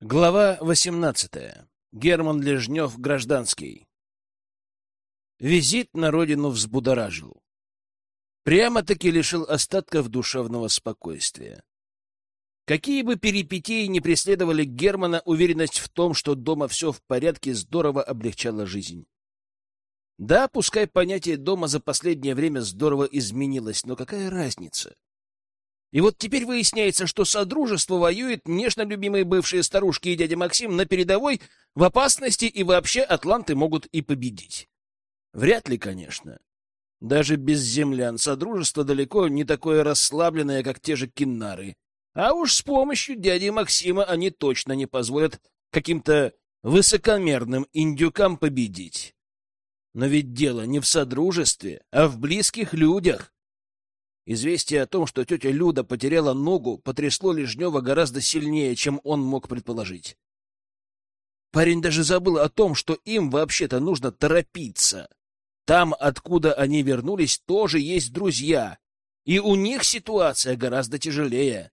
Глава 18. Герман Лежнев, гражданский. Визит на родину взбудоражил. Прямо-таки лишил остатков душевного спокойствия. Какие бы перипетии ни преследовали Германа, уверенность в том, что дома все в порядке, здорово облегчала жизнь. Да, пускай понятие дома за последнее время здорово изменилось, но какая разница? И вот теперь выясняется, что Содружество воюет, нежно любимые бывшие старушки и дядя Максим на передовой, в опасности, и вообще атланты могут и победить. Вряд ли, конечно. Даже без землян Содружество далеко не такое расслабленное, как те же киннары. А уж с помощью дяди Максима они точно не позволят каким-то высокомерным индюкам победить. Но ведь дело не в Содружестве, а в близких людях. Известие о том, что тетя Люда потеряла ногу, потрясло Лежнева гораздо сильнее, чем он мог предположить. Парень даже забыл о том, что им вообще-то нужно торопиться. Там, откуда они вернулись, тоже есть друзья, и у них ситуация гораздо тяжелее.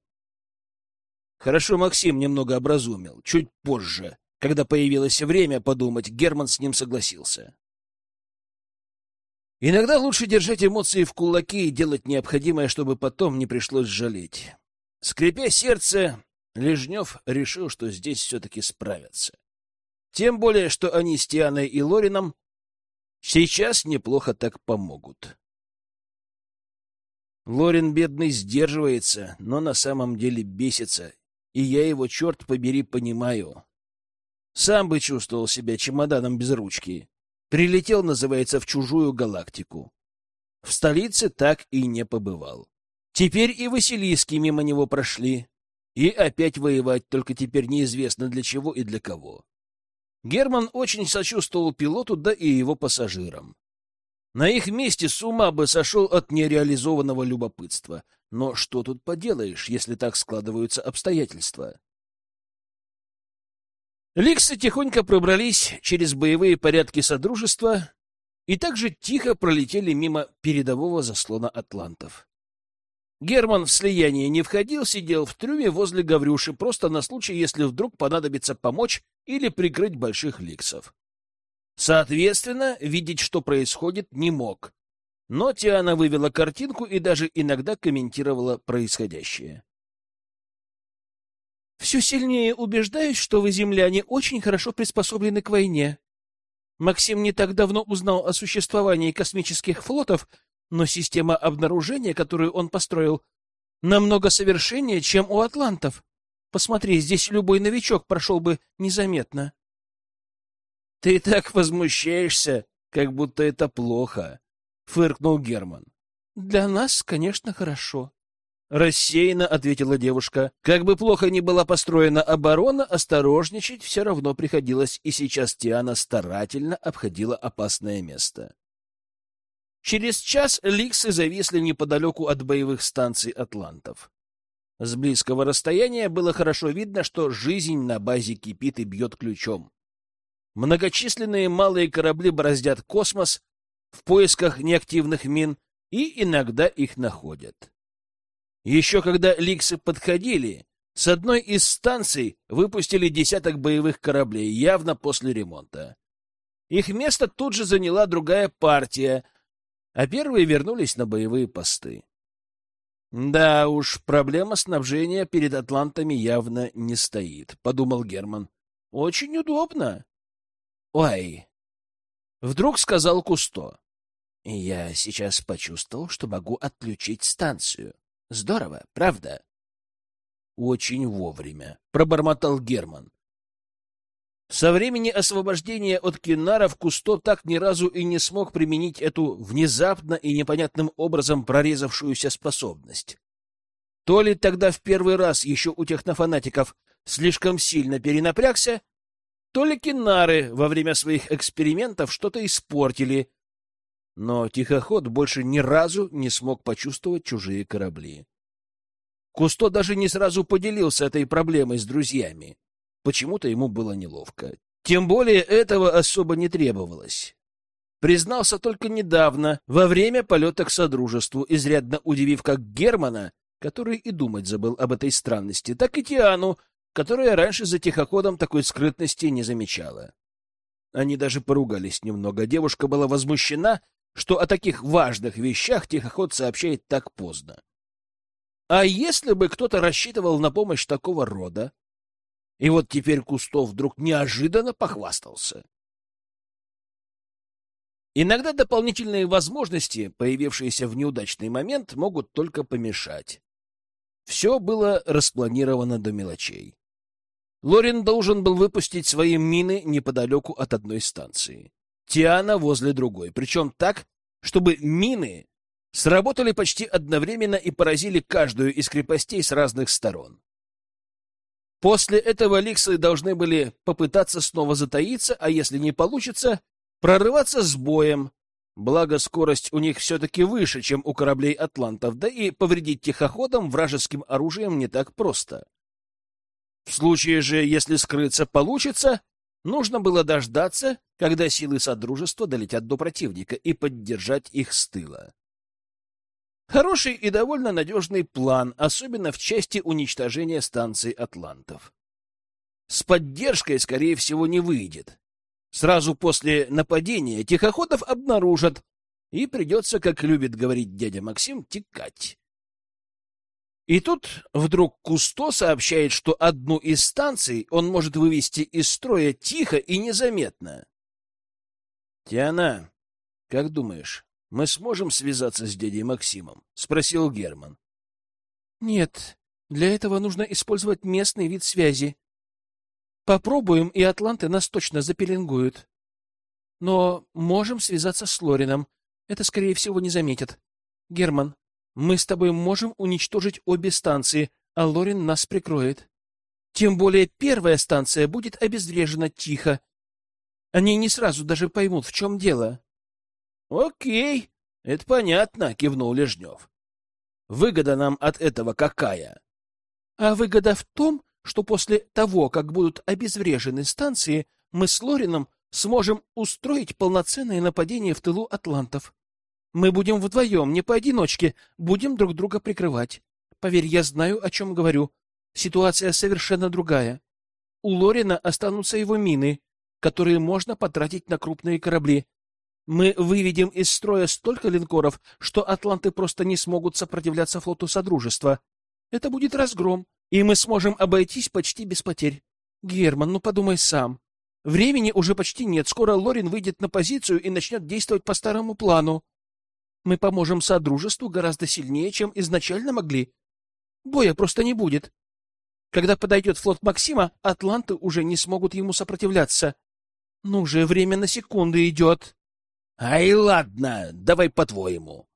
Хорошо Максим немного образумил. Чуть позже, когда появилось время подумать, Герман с ним согласился. Иногда лучше держать эмоции в кулаке и делать необходимое, чтобы потом не пришлось жалеть. Скрипя сердце, Лежнев решил, что здесь все-таки справятся. Тем более, что они с Тианой и Лорином сейчас неплохо так помогут. Лорин, бедный, сдерживается, но на самом деле бесится, и я его, черт побери, понимаю. Сам бы чувствовал себя чемоданом без ручки. Прилетел, называется, в чужую галактику. В столице так и не побывал. Теперь и Василиски мимо него прошли. И опять воевать, только теперь неизвестно для чего и для кого. Герман очень сочувствовал пилоту, да и его пассажирам. На их месте с ума бы сошел от нереализованного любопытства. Но что тут поделаешь, если так складываются обстоятельства? Ликсы тихонько пробрались через боевые порядки Содружества и также тихо пролетели мимо передового заслона атлантов. Герман в слияние не входил, сидел в трюме возле Гаврюши, просто на случай, если вдруг понадобится помочь или прикрыть больших ликсов. Соответственно, видеть, что происходит, не мог. Но Тиана вывела картинку и даже иногда комментировала происходящее. Все сильнее убеждаюсь, что вы, земляне, очень хорошо приспособлены к войне. Максим не так давно узнал о существовании космических флотов, но система обнаружения, которую он построил, намного совершеннее, чем у атлантов. Посмотри, здесь любой новичок прошел бы незаметно. — Ты так возмущаешься, как будто это плохо, — фыркнул Герман. — Для нас, конечно, хорошо. Рассеянно ответила девушка. Как бы плохо ни была построена оборона, осторожничать все равно приходилось, и сейчас Тиана старательно обходила опасное место. Через час ликсы зависли неподалеку от боевых станций атлантов. С близкого расстояния было хорошо видно, что жизнь на базе кипит и бьет ключом. Многочисленные малые корабли бороздят космос в поисках неактивных мин и иногда их находят. Еще когда ликсы подходили, с одной из станций выпустили десяток боевых кораблей, явно после ремонта. Их место тут же заняла другая партия, а первые вернулись на боевые посты. Да уж, проблема снабжения перед атлантами явно не стоит, подумал Герман. Очень удобно. Ой. Вдруг сказал Кусто. Я сейчас почувствовал, что могу отключить станцию. Здорово, правда? Очень вовремя, пробормотал Герман. Со времени освобождения от кинаров Кусто так ни разу и не смог применить эту внезапно и непонятным образом прорезавшуюся способность. То ли тогда в первый раз еще у технофанатиков слишком сильно перенапрягся, то ли кинары во время своих экспериментов что-то испортили, но тихоход больше ни разу не смог почувствовать чужие корабли. Кусто даже не сразу поделился этой проблемой с друзьями. Почему-то ему было неловко. Тем более этого особо не требовалось. Признался только недавно, во время полета к Содружеству, изрядно удивив как Германа, который и думать забыл об этой странности, так и Тиану, которая раньше за тихоходом такой скрытности не замечала. Они даже поругались немного. Девушка была возмущена, что о таких важных вещах тихоход сообщает так поздно. А если бы кто-то рассчитывал на помощь такого рода? И вот теперь Кустов вдруг неожиданно похвастался. Иногда дополнительные возможности, появившиеся в неудачный момент, могут только помешать. Все было распланировано до мелочей. Лорин должен был выпустить свои мины неподалеку от одной станции. Тиана возле другой, причем так, чтобы мины сработали почти одновременно и поразили каждую из крепостей с разных сторон. После этого ликсы должны были попытаться снова затаиться, а если не получится, прорываться с боем, благо скорость у них все-таки выше, чем у кораблей атлантов, да и повредить тихоходом вражеским оружием не так просто. В случае же, если скрыться получится, нужно было дождаться, когда силы Содружества долетят до противника и поддержать их с тыла. Хороший и довольно надежный план, особенно в части уничтожения станций атлантов. С поддержкой, скорее всего, не выйдет. Сразу после нападения тихоходов обнаружат, и придется, как любит говорить дядя Максим, текать. И тут вдруг Кусто сообщает, что одну из станций он может вывести из строя тихо и незаметно. — Тиана, как думаешь, мы сможем связаться с дядей Максимом? — спросил Герман. — Нет, для этого нужно использовать местный вид связи. Попробуем, и атланты нас точно запеленгуют. Но можем связаться с Лорином. Это, скорее всего, не заметят. Герман, мы с тобой можем уничтожить обе станции, а Лорин нас прикроет. Тем более первая станция будет обезврежена тихо. Они не сразу даже поймут, в чем дело. — Окей, это понятно, — кивнул Лежнев. — Выгода нам от этого какая? — А выгода в том, что после того, как будут обезврежены станции, мы с Лорином сможем устроить полноценное нападение в тылу атлантов. Мы будем вдвоем, не поодиночке, будем друг друга прикрывать. Поверь, я знаю, о чем говорю. Ситуация совершенно другая. У Лорина останутся его мины, которые можно потратить на крупные корабли. Мы выведем из строя столько линкоров, что атланты просто не смогут сопротивляться флоту Содружества. Это будет разгром, и мы сможем обойтись почти без потерь. Герман, ну подумай сам. Времени уже почти нет. Скоро Лорин выйдет на позицию и начнет действовать по старому плану. Мы поможем Содружеству гораздо сильнее, чем изначально могли. Боя просто не будет. Когда подойдет флот Максима, атланты уже не смогут ему сопротивляться. Ну же, время на секунды идет. — Ай, ладно, давай по-твоему.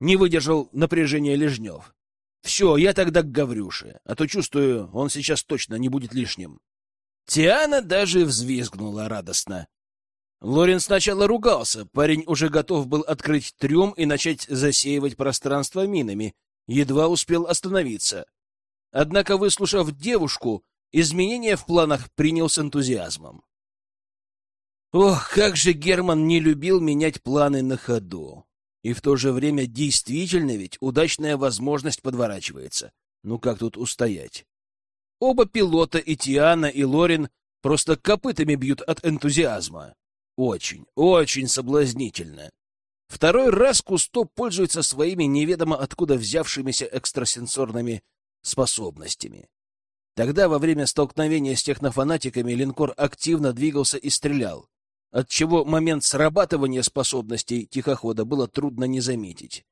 Не выдержал напряжения Лежнев. Все, я тогда к Гаврюше, а то чувствую, он сейчас точно не будет лишним. Тиана даже взвизгнула радостно. Лорен сначала ругался, парень уже готов был открыть трюм и начать засеивать пространство минами, едва успел остановиться. Однако, выслушав девушку, изменения в планах принял с энтузиазмом. Ох, как же Герман не любил менять планы на ходу. И в то же время действительно ведь удачная возможность подворачивается. Ну как тут устоять? Оба пилота, и Тиана, и Лорин, просто копытами бьют от энтузиазма. Очень, очень соблазнительно. Второй раз Кусто пользуется своими неведомо откуда взявшимися экстрасенсорными способностями. Тогда, во время столкновения с технофанатиками, линкор активно двигался и стрелял отчего момент срабатывания способностей тихохода было трудно не заметить.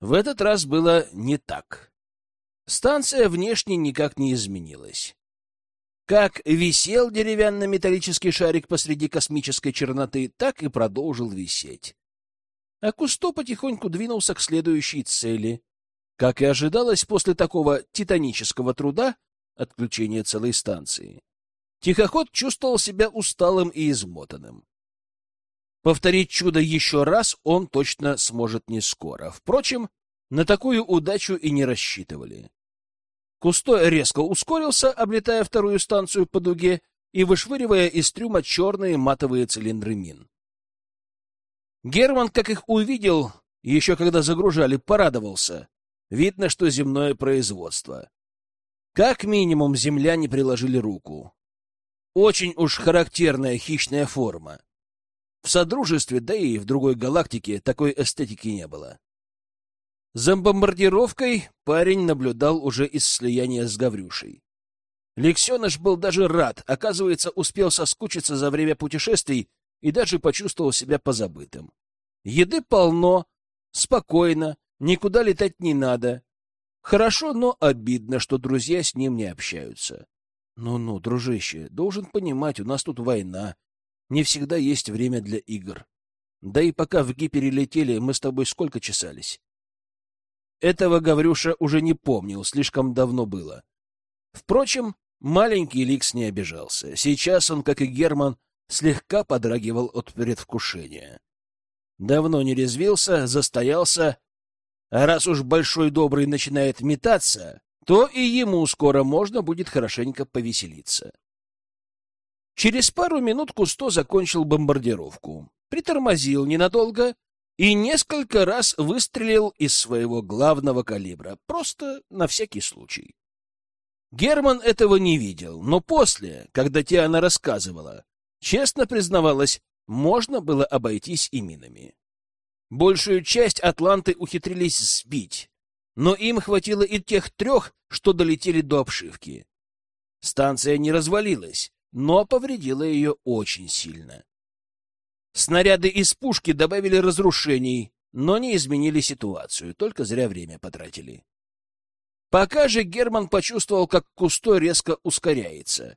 В этот раз было не так. Станция внешне никак не изменилась. Как висел деревянно-металлический шарик посреди космической черноты, так и продолжил висеть. А Кусто потихоньку двинулся к следующей цели. Как и ожидалось после такого титанического труда, отключения целой станции. Тихоход чувствовал себя усталым и измотанным. Повторить чудо еще раз он точно сможет не скоро. Впрочем, на такую удачу и не рассчитывали. Кусто резко ускорился, облетая вторую станцию по дуге и вышвыривая из трюма черные матовые цилиндры мин. Герман, как их увидел, еще когда загружали, порадовался. Видно, что земное производство. Как минимум земляне приложили руку. Очень уж характерная хищная форма. В Содружестве, да и в другой галактике такой эстетики не было. За бомбардировкой парень наблюдал уже из слияния с Гаврюшей. Лексеныш был даже рад, оказывается, успел соскучиться за время путешествий и даже почувствовал себя позабытым. Еды полно, спокойно, никуда летать не надо. Хорошо, но обидно, что друзья с ним не общаются. Ну-ну, дружище, должен понимать, у нас тут война. Не всегда есть время для игр. Да и пока в гипере летели, мы с тобой сколько чесались? Этого Гаврюша уже не помнил, слишком давно было. Впрочем, маленький Ликс не обижался. Сейчас он, как и Герман, слегка подрагивал от предвкушения. Давно не резвился, застоялся, а раз уж большой добрый начинает метаться, то и ему скоро можно будет хорошенько повеселиться. Через пару минут Кусто закончил бомбардировку, притормозил ненадолго и несколько раз выстрелил из своего главного калибра, просто на всякий случай. Герман этого не видел, но после, когда Тиана рассказывала, честно признавалась, можно было обойтись и минами. Большую часть атланты ухитрились сбить, но им хватило и тех трех, что долетели до обшивки. Станция не развалилась, но повредила ее очень сильно. Снаряды из пушки добавили разрушений, но не изменили ситуацию, только зря время потратили. Пока же Герман почувствовал, как Кустой резко ускоряется.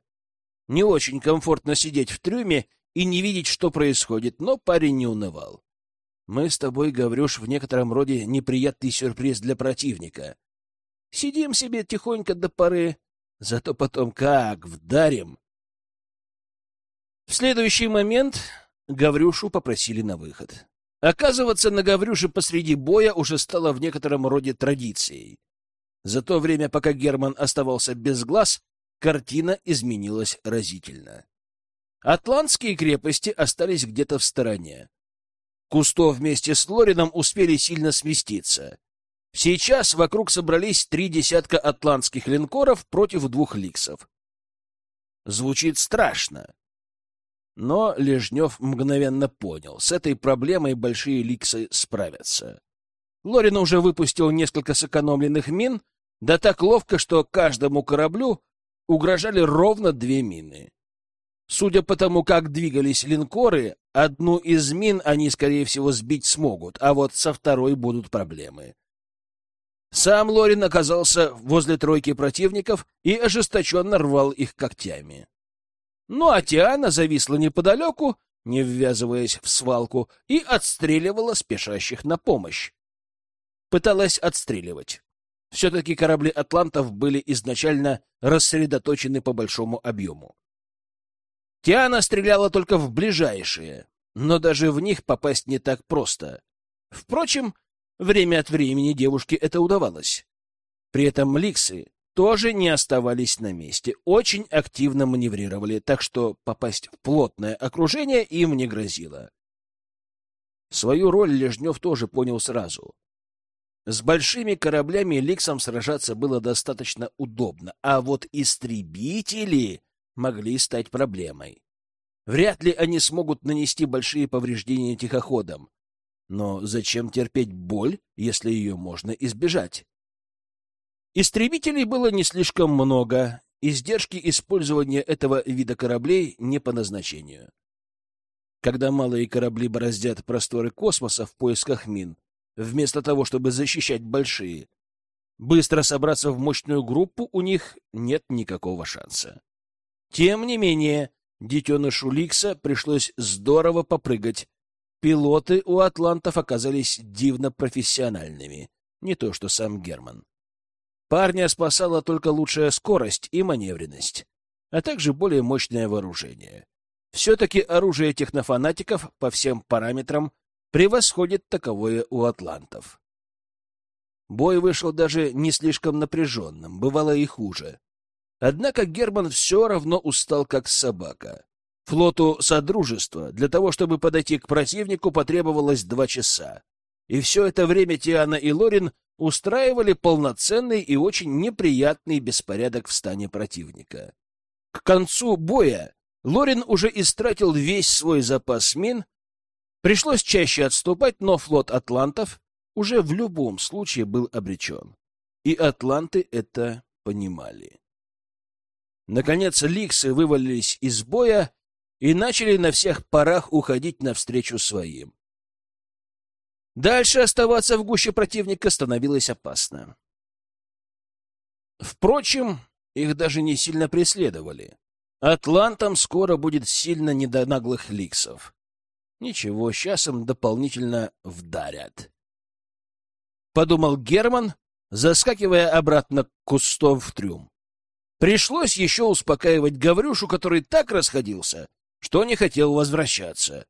Не очень комфортно сидеть в трюме и не видеть, что происходит, но парень не унывал. Мы с тобой, Гаврюш, в некотором роде неприятный сюрприз для противника. Сидим себе тихонько до поры, зато потом как вдарим. В следующий момент Гаврюшу попросили на выход. Оказываться на Гаврюше посреди боя уже стало в некотором роде традицией. За то время, пока Герман оставался без глаз, картина изменилась разительно. Атлантские крепости остались где-то в стороне. Кусто вместе с Лорином успели сильно сместиться. Сейчас вокруг собрались три десятка атлантских линкоров против двух ликсов. Звучит страшно. Но Лежнев мгновенно понял, с этой проблемой большие ликсы справятся. Лорин уже выпустил несколько сэкономленных мин, да так ловко, что каждому кораблю угрожали ровно две мины. Судя по тому, как двигались линкоры, одну из мин они, скорее всего, сбить смогут, а вот со второй будут проблемы. Сам Лорин оказался возле тройки противников и ожесточенно рвал их когтями. Ну а Тиана зависла неподалеку, не ввязываясь в свалку, и отстреливала спешащих на помощь. Пыталась отстреливать. Все-таки корабли атлантов были изначально рассредоточены по большому объему. Тиана стреляла только в ближайшие, но даже в них попасть не так просто. Впрочем, время от времени девушке это удавалось. При этом ликсы тоже не оставались на месте, очень активно маневрировали, так что попасть в плотное окружение им не грозило. Свою роль Лежнев тоже понял сразу. С большими кораблями Ликсам сражаться было достаточно удобно, а вот истребители могли стать проблемой. Вряд ли они смогут нанести большие повреждения тихоходам. Но зачем терпеть боль, если ее можно избежать? Истребителей было не слишком много, издержки использования этого вида кораблей не по назначению. Когда малые корабли бороздят просторы космоса в поисках мин, вместо того, чтобы защищать большие, быстро собраться в мощную группу у них нет никакого шанса. Тем не менее, детенышу Ликса пришлось здорово попрыгать. Пилоты у атлантов оказались дивно профессиональными, не то что сам Герман. Парня спасала только лучшая скорость и маневренность, а также более мощное вооружение. Все-таки оружие технофанатиков по всем параметрам превосходит таковое у атлантов. Бой вышел даже не слишком напряженным, бывало и хуже. Однако Герман все равно устал, как собака. Флоту Содружества для того, чтобы подойти к противнику, потребовалось два часа. И все это время Тиана и Лорин устраивали полноценный и очень неприятный беспорядок в стане противника. К концу боя Лорин уже истратил весь свой запас мин, пришлось чаще отступать, но флот атлантов уже в любом случае был обречен. И атланты это понимали. Наконец ликсы вывалились из боя и начали на всех парах уходить навстречу своим. Дальше оставаться в гуще противника становилось опасно. Впрочем, их даже не сильно преследовали. Атлантам скоро будет сильно не до наглых ликсов. Ничего, сейчас им дополнительно вдарят. Подумал Герман, заскакивая обратно к кустов в трюм. Пришлось еще успокаивать Гаврюшу, который так расходился, что не хотел возвращаться.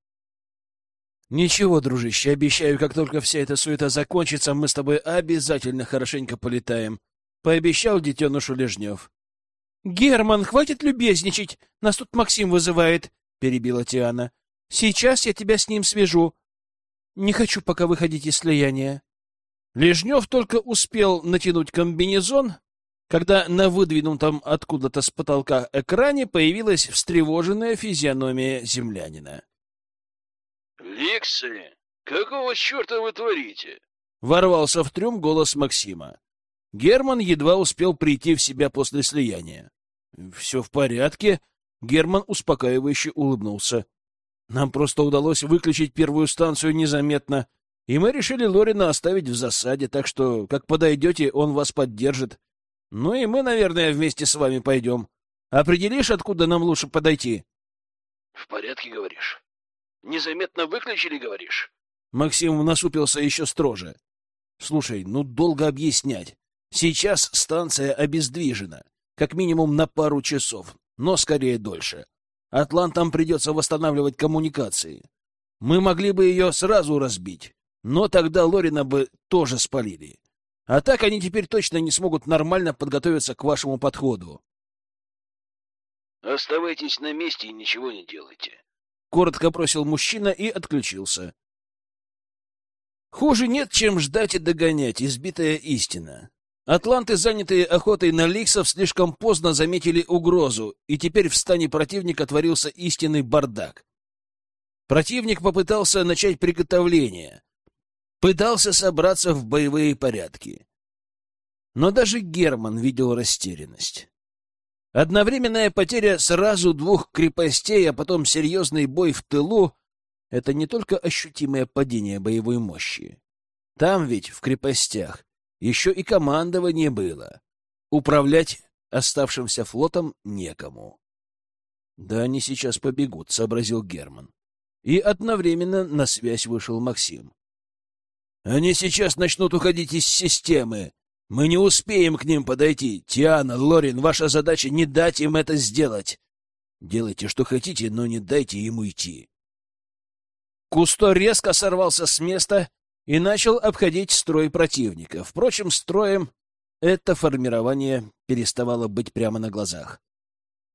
Ничего, дружище, обещаю, как только вся эта суета закончится, мы с тобой обязательно хорошенько полетаем, — пообещал детенышу Лежнев. — Герман, хватит любезничать, нас тут Максим вызывает, — перебила Тиана. — Сейчас я тебя с ним свяжу. Не хочу пока выходить из слияния. Лежнев только успел натянуть комбинезон, когда на выдвинутом откуда-то с потолка экране появилась встревоженная физиономия землянина. «Лексы, какого черта вы творите?» Ворвался в трюм голос Максима. Герман едва успел прийти в себя после слияния. «Все в порядке», — Герман успокаивающе улыбнулся. «Нам просто удалось выключить первую станцию незаметно, и мы решили Лорина оставить в засаде, так что, как подойдете, он вас поддержит. Ну и мы, наверное, вместе с вами пойдем. Определишь, откуда нам лучше подойти? — В порядке, говоришь. Незаметно выключили, говоришь? Максим насупился еще строже. — Слушай, ну долго объяснять. Сейчас станция обездвижена. Как минимум на пару часов, но скорее дольше. Атлантам придется восстанавливать коммуникации. Мы могли бы ее сразу разбить, но тогда Лорина бы тоже спалили. А так они теперь точно не смогут нормально подготовиться к вашему подходу. Оставайтесь на месте и ничего не делайте. Коротко бросил мужчина и отключился. Хуже нет, чем ждать и догонять, избитая истина. Атланты, занятые охотой на ликсов, слишком поздно заметили угрозу, и теперь в стане противника творился истинный бардак. Противник попытался начать приготовление, пытался собраться в боевые порядки. Но даже Герман видел растерянность. Одновременная потеря сразу двух крепостей, а потом серьезный бой в тылу — это не только ощутимое падение боевой мощи. Там ведь, в крепостях, еще и командование было. Управлять оставшимся флотом некому. — Да они сейчас побегут, — сообразил Герман. И одновременно на связь вышел Максим. Они сейчас начнут уходить из системы. Мы не успеем к ним подойти. Тиана, Лорин, ваша задача не дать им это сделать. Делайте, что хотите, но не дайте им уйти. Кусто резко сорвался с места и начал обходить строй противника. Впрочем, строем это формирование переставало быть прямо на глазах.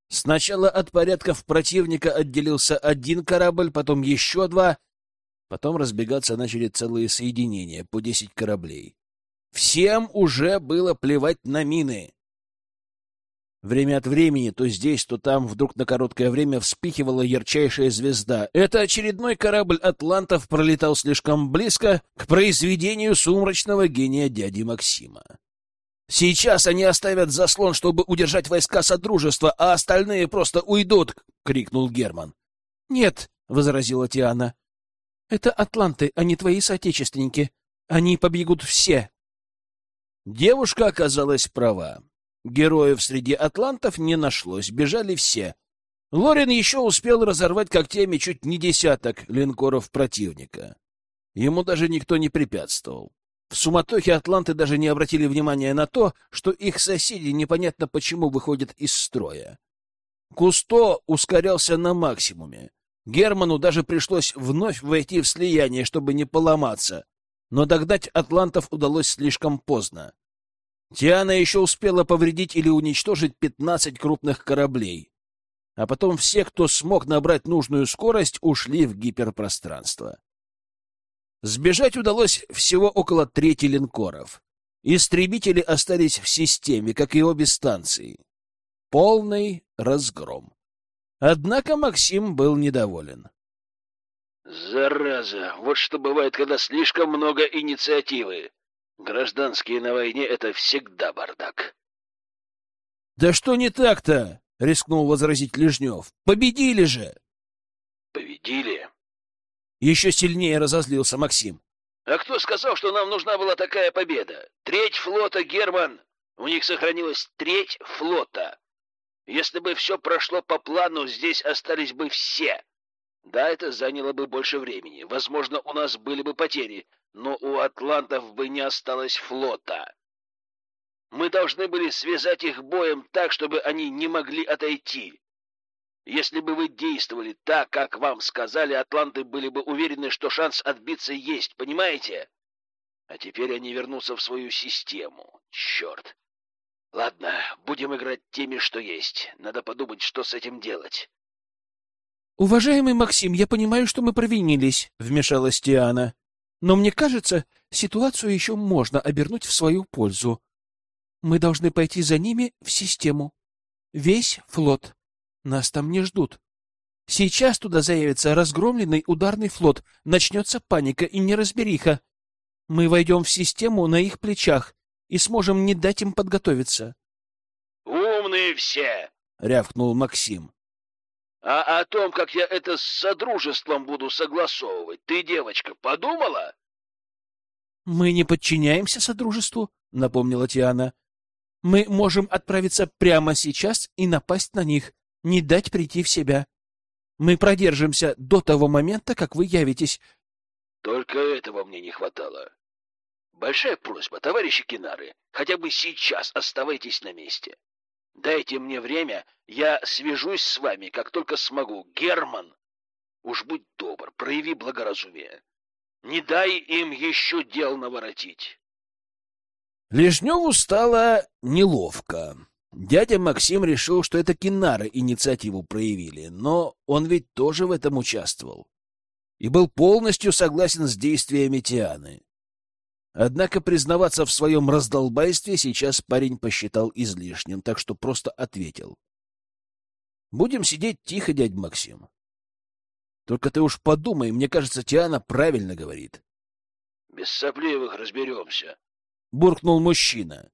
Сначала от порядков противника отделился один корабль, потом еще два, Потом разбегаться начали целые соединения, по десять кораблей. Всем уже было плевать на мины. Время от времени то здесь, то там вдруг на короткое время вспыхивала ярчайшая звезда. Это очередной корабль атлантов пролетал слишком близко к произведению сумрачного гения дяди Максима. «Сейчас они оставят заслон, чтобы удержать войска Содружества, а остальные просто уйдут!» — крикнул Герман. «Нет», — возразила Тиана, это атланты, а не твои соотечественники. Они побегут все. Девушка оказалась права. Героев среди атлантов не нашлось, бежали все. Лорин еще успел разорвать когтями чуть не десяток линкоров противника. Ему даже никто не препятствовал. В суматохе атланты даже не обратили внимания на то, что их соседи непонятно почему выходят из строя. Кусто ускорялся на максимуме. Герману даже пришлось вновь войти в слияние, чтобы не поломаться, но догнать атлантов удалось слишком поздно. Тиана еще успела повредить или уничтожить пятнадцать крупных кораблей, а потом все, кто смог набрать нужную скорость, ушли в гиперпространство. Сбежать удалось всего около трети линкоров. Истребители остались в системе, как и обе станции. Полный разгром. Однако Максим был недоволен. Зараза, вот что бывает, когда слишком много инициативы. Гражданские на войне — это всегда бардак. Да что не так-то? — рискнул возразить Лежнев. Победили же! Победили? Еще сильнее разозлился Максим. А кто сказал, что нам нужна была такая победа? Треть флота, Герман! У них сохранилась треть флота. Если бы все прошло по плану, здесь остались бы все. Да, это заняло бы больше времени. Возможно, у нас были бы потери, но у атлантов бы не осталось флота. Мы должны были связать их боем так, чтобы они не могли отойти. Если бы вы действовали так, как вам сказали, атланты были бы уверены, что шанс отбиться есть, понимаете? А теперь они вернутся в свою систему. Черт. Ладно, будем играть теми, что есть. Надо подумать, что с этим делать. «Уважаемый Максим, я понимаю, что мы провинились», — вмешалась Тиана. «Но мне кажется, ситуацию еще можно обернуть в свою пользу. Мы должны пойти за ними в систему. Весь флот. Нас там не ждут. Сейчас туда заявится разгромленный ударный флот, начнется паника и неразбериха. Мы войдем в систему на их плечах и сможем не дать им подготовиться». «Умные все!» — рявкнул Максим. А о том, как я это с Содружеством буду согласовывать, ты, девочка, подумала? Мы не подчиняемся Содружеству, напомнила Тиана. Мы можем отправиться прямо сейчас и напасть на них, не дать прийти в себя. Мы продержимся до того момента, как вы явитесь. Только этого мне не хватало. Большая просьба, товарищи Кинары, хотя бы сейчас оставайтесь на месте. Дайте мне время, я свяжусь с вами, как только смогу. Герман, уж будь добр, прояви благоразумие. Не дай им еще дел наворотить. Лежневу стало неловко. Дядя Максим решил, что это Кинары инициативу проявили, но он ведь тоже в этом участвовал и был полностью согласен с действиями Тианы. Однако признаваться в своем раздолбайстве сейчас парень посчитал излишним, так что просто ответил. — Будем сидеть тихо, дядь Максим. Только ты уж подумай, мне кажется, Тиана правильно говорит. — Без сопливых разберемся, — буркнул мужчина.